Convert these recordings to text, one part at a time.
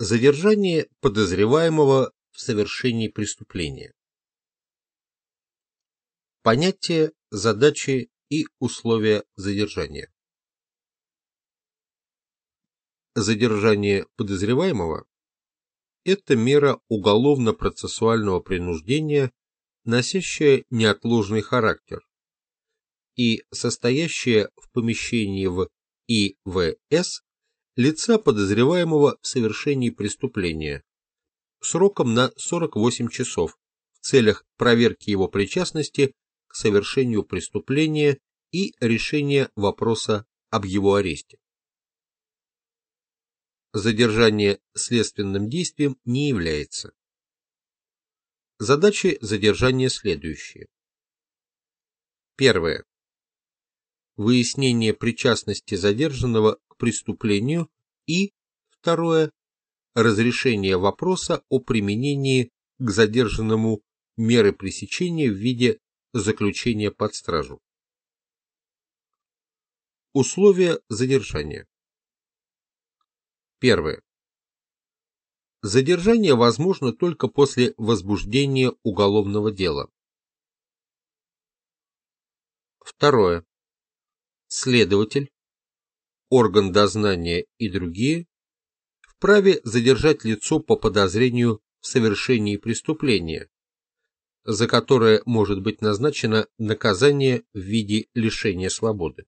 Задержание подозреваемого в совершении преступления. Понятие, задачи и условия задержания. Задержание подозреваемого – это мера уголовно-процессуального принуждения, носящая неотложный характер и состоящая в помещении в ИВС лица подозреваемого в совершении преступления сроком на 48 часов в целях проверки его причастности к совершению преступления и решения вопроса об его аресте. Задержание следственным действием не является. Задачи задержания следующие. Первое. Выяснение причастности задержанного к преступлению и, второе, разрешение вопроса о применении к задержанному меры пресечения в виде заключения под стражу. Условия задержания. Первое. Задержание возможно только после возбуждения уголовного дела. Второе. Следователь, орган дознания и другие вправе задержать лицо по подозрению в совершении преступления, за которое может быть назначено наказание в виде лишения свободы.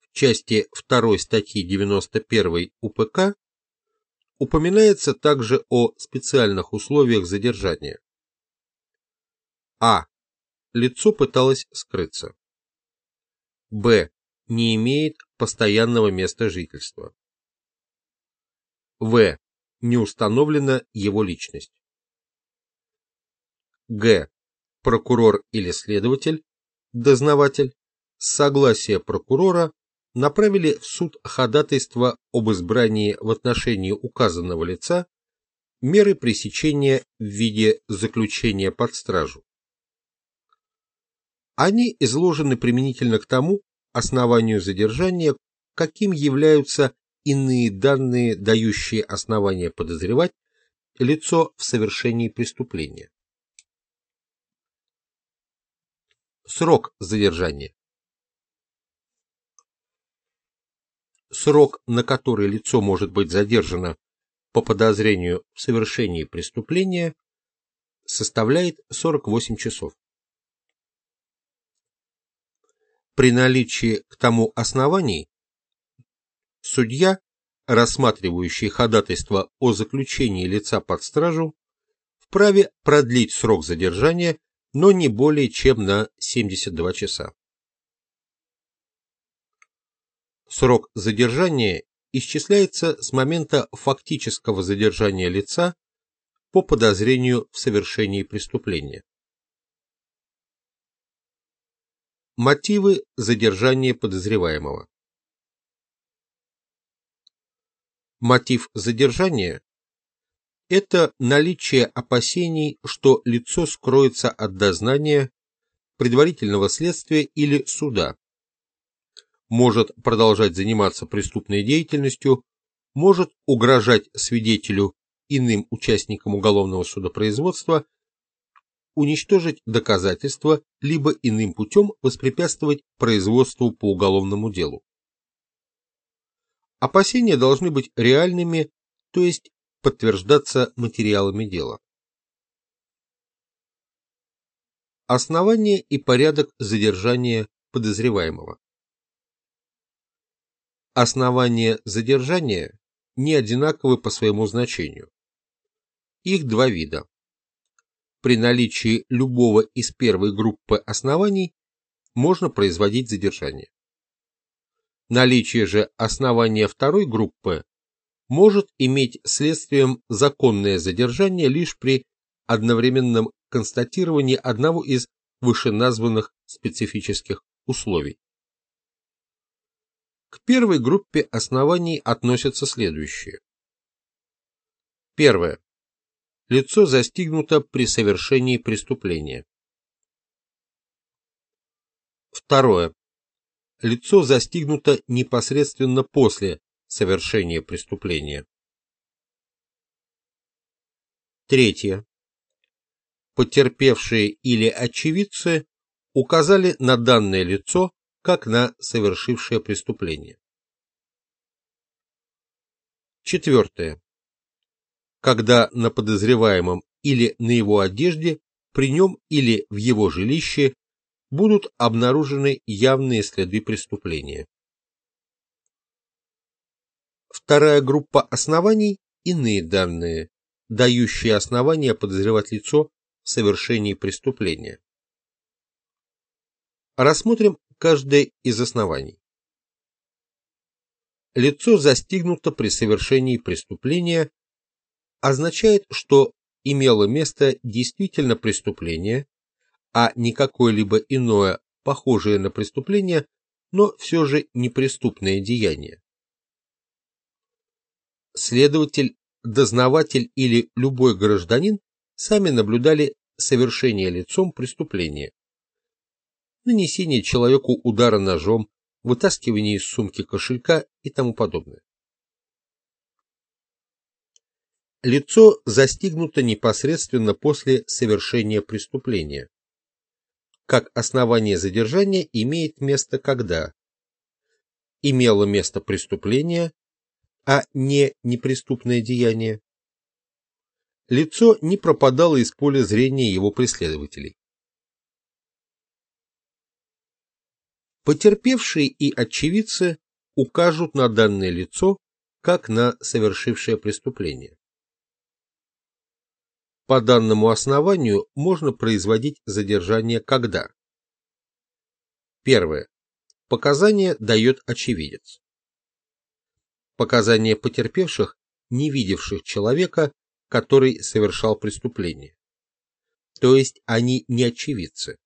В части 2 статьи 91 УПК упоминается также о специальных условиях задержания. А. Лицо пыталось скрыться. Б. Не имеет постоянного места жительства. В. Не установлена его личность. Г. Прокурор или следователь, дознаватель, с согласия прокурора направили в суд ходатайство об избрании в отношении указанного лица меры пресечения в виде заключения под стражу. Они изложены применительно к тому основанию задержания, каким являются иные данные, дающие основания подозревать лицо в совершении преступления. Срок задержания. Срок, на который лицо может быть задержано по подозрению в совершении преступления, составляет 48 часов. При наличии к тому оснований судья, рассматривающий ходатайство о заключении лица под стражу, вправе продлить срок задержания, но не более чем на 72 часа. Срок задержания исчисляется с момента фактического задержания лица по подозрению в совершении преступления. Мотивы задержания подозреваемого. Мотив задержания – это наличие опасений, что лицо скроется от дознания, предварительного следствия или суда, может продолжать заниматься преступной деятельностью, может угрожать свидетелю иным участникам уголовного судопроизводства уничтожить доказательства, либо иным путем воспрепятствовать производству по уголовному делу. Опасения должны быть реальными, то есть подтверждаться материалами дела. Основание и порядок задержания подозреваемого. Основания задержания не одинаковы по своему значению. Их два вида при наличии любого из первой группы оснований можно производить задержание. Наличие же основания второй группы может иметь следствием законное задержание лишь при одновременном констатировании одного из вышеназванных специфических условий. К первой группе оснований относятся следующие. Первое лицо застигнуто при совершении преступления. Второе. Лицо застигнуто непосредственно после совершения преступления. Третье. Потерпевшие или очевидцы указали на данное лицо как на совершившее преступление. Четвертое. Когда на подозреваемом или на его одежде, при нем или в его жилище будут обнаружены явные следы преступления. Вторая группа оснований – иные данные, дающие основания подозревать лицо в совершении преступления. Рассмотрим каждое из оснований. Лицо застигнуто при совершении преступления означает, что имело место действительно преступление, а не какое-либо иное, похожее на преступление, но все же непреступное деяние. Следователь, дознаватель или любой гражданин сами наблюдали совершение лицом преступления, нанесение человеку удара ножом, вытаскивание из сумки кошелька и тому подобное. Лицо застигнуто непосредственно после совершения преступления. Как основание задержания имеет место когда имело место преступление, а не неприступное деяние. Лицо не пропадало из поля зрения его преследователей. Потерпевшие и очевидцы укажут на данное лицо как на совершившее преступление. По данному основанию можно производить задержание когда? Первое. Показания дает очевидец. Показания потерпевших, не видевших человека, который совершал преступление. То есть они не очевидцы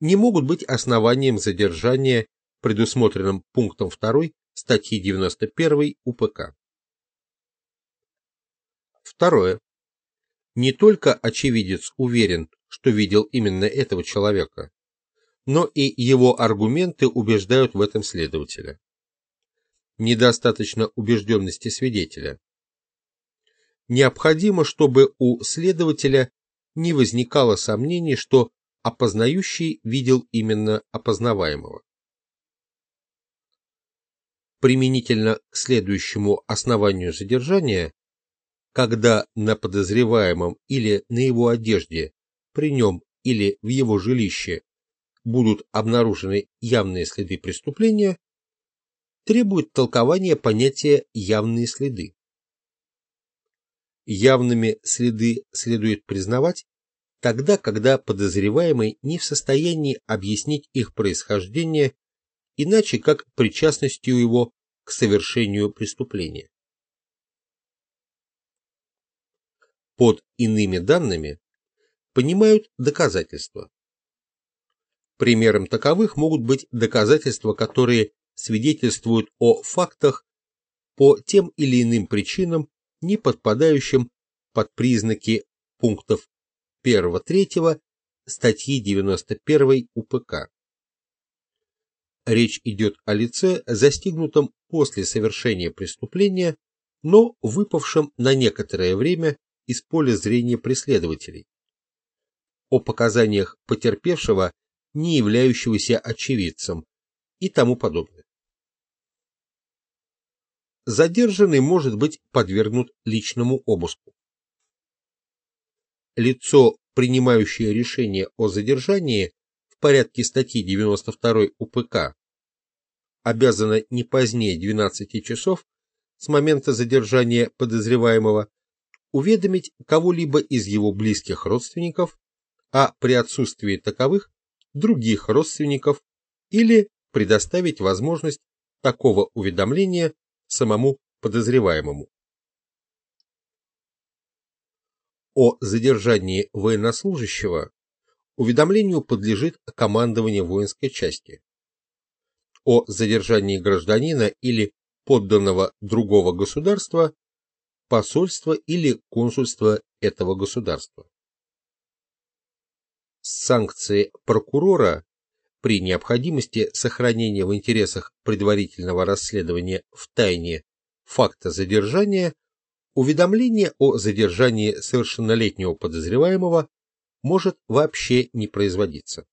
не могут быть основанием задержания, предусмотренным пунктом 2 статьи 91 УПК. Второе. Не только очевидец уверен, что видел именно этого человека, но и его аргументы убеждают в этом следователя. Недостаточно убежденности свидетеля. Необходимо, чтобы у следователя не возникало сомнений, что опознающий видел именно опознаваемого. Применительно к следующему основанию задержания, когда на подозреваемом или на его одежде, при нем или в его жилище будут обнаружены явные следы преступления, требует толкования понятия «явные следы». Явными следы следует признавать тогда, когда подозреваемый не в состоянии объяснить их происхождение иначе как причастностью его к совершению преступления. Под иными данными понимают доказательства. Примером таковых могут быть доказательства, которые свидетельствуют о фактах по тем или иным причинам, не подпадающим под признаки пунктов 1-3 статьи 91 УПК. Речь идет о лице, застигнутом после совершения преступления, но выпавшем на некоторое время из поля зрения преследователей. О показаниях потерпевшего, не являющегося очевидцем и тому подобное. Задержанный может быть подвергнут личному обыску лицо, принимающее решение о задержании в порядке статьи 92 УПК, обязано не позднее 12 часов с момента задержания подозреваемого уведомить кого-либо из его близких родственников, а при отсутствии таковых других родственников или предоставить возможность такого уведомления самому подозреваемому. о задержании военнослужащего уведомлению подлежит командование воинской части. О задержании гражданина или подданного другого государства посольство или консульство этого государства. Санкции прокурора при необходимости сохранения в интересах предварительного расследования в тайне факта задержания, уведомление о задержании совершеннолетнего подозреваемого может вообще не производиться.